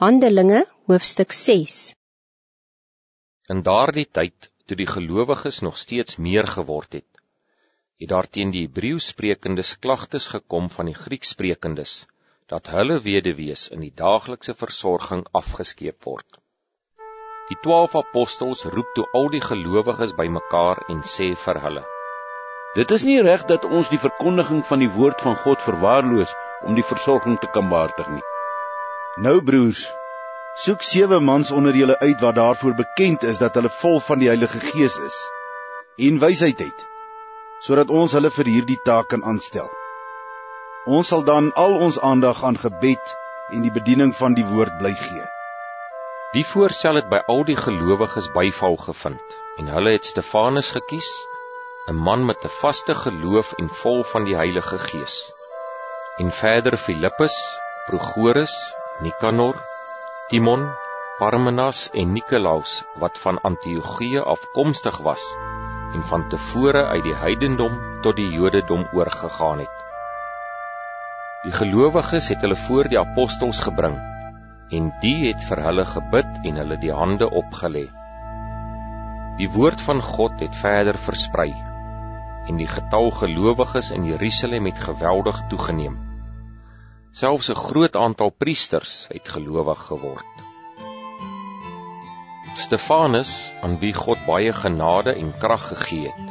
Handelinge hoofstuk 6 In daardie tyd, toe die gelowiges nog steeds meer geword het, het daar teen die Hebreeus sprekendes klagtes gekom van die Grieks sprekendes dat hulle weduwees in die daaglikse versorging afgeskeep word. Die 12 apostels roep toe al die gelowiges bymekaar en sê vir hulle: Dit is nie reg dat ons die verkondiging van die woord van God verwaarloos om die versorging te kan behartig nie. Nou broers, soek sewe mans onder julle uit wat daarvoor bekend is dat hulle vol van die Heilige Gees is en wysheid het, sodat ons hulle vir hierdie taak kan aanstel. Ons sal dan al ons aandag aan gebed en die bediening van die woord bly gee. Die voorstel het by al die gelowiges byval gevind en hulle het Stefanus gekies, 'n man met 'n vaste geloof en vol van die Heilige Gees. En verder Filippus, Prochorus, Nikanor, Timon, Parmenas en Nikolaus wat van Antiochië afkomstig was en van tevore uit die heidendom tot die Jodendom oorgegaan het. Die gelowiges het hulle voor die apostels gebring en die het vir hulle gebid en hulle die hande opgelê. Die woord van God het verder versprei en die getal gelowiges in Jerusalem het geweldig toegeneem. Selfs 'n groot aantal priesters het gelowig geword. Stefanus, aan wie God baie genade en krag gegee het,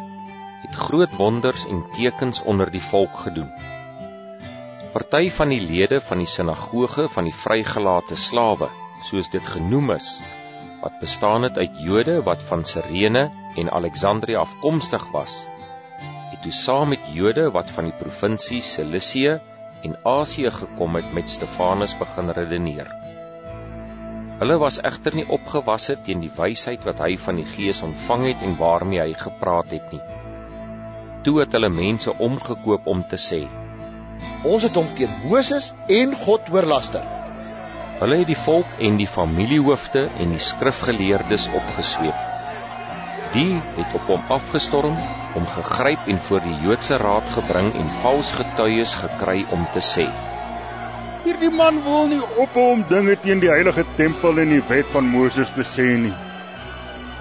het groot wonders en tekens onder die volk gedoen. Party van die lede van die sinagoge van die vrygelate slawe, soos dit genoem is, wat bestaan het uit Jode wat van Sirene en Alexandrië afkomstig was, het toe saam met Jode wat van die provinsie Cilicië en Asië gekom het met Stefanus begin redeneer. Hulle was egter nie opgewasse teen die wysheid wat hy van die Gees ontvang het en waarmee hy gepraat het nie. Toe het hulle mense omgekoop om te sê: Ons het hom teen Moses en God oorlaster. Hulle het die volk en die familiehoofde en die skrifgeleerdes opgesweep. Die het op hom afgestorm, hom gegryp en voor die Joodse raad gebring en vals getuies gekry om te sê: Hierdie man wil nie ophou om dinge teen die heilige tempel en die wet van Moses te sê nie.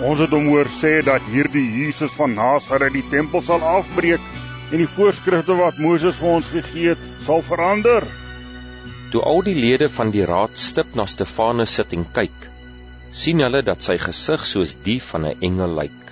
Ons het hom hoor sê dat hierdie Jesus van Nasaret die tempel sal afbreek en die voorskrifte wat Moses vir ons gegee het, sal verander. Toe al die lede van die raad stip na Stefanus sit en kyk, sien hulle dat sy gesig soos die van 'n engel lyk.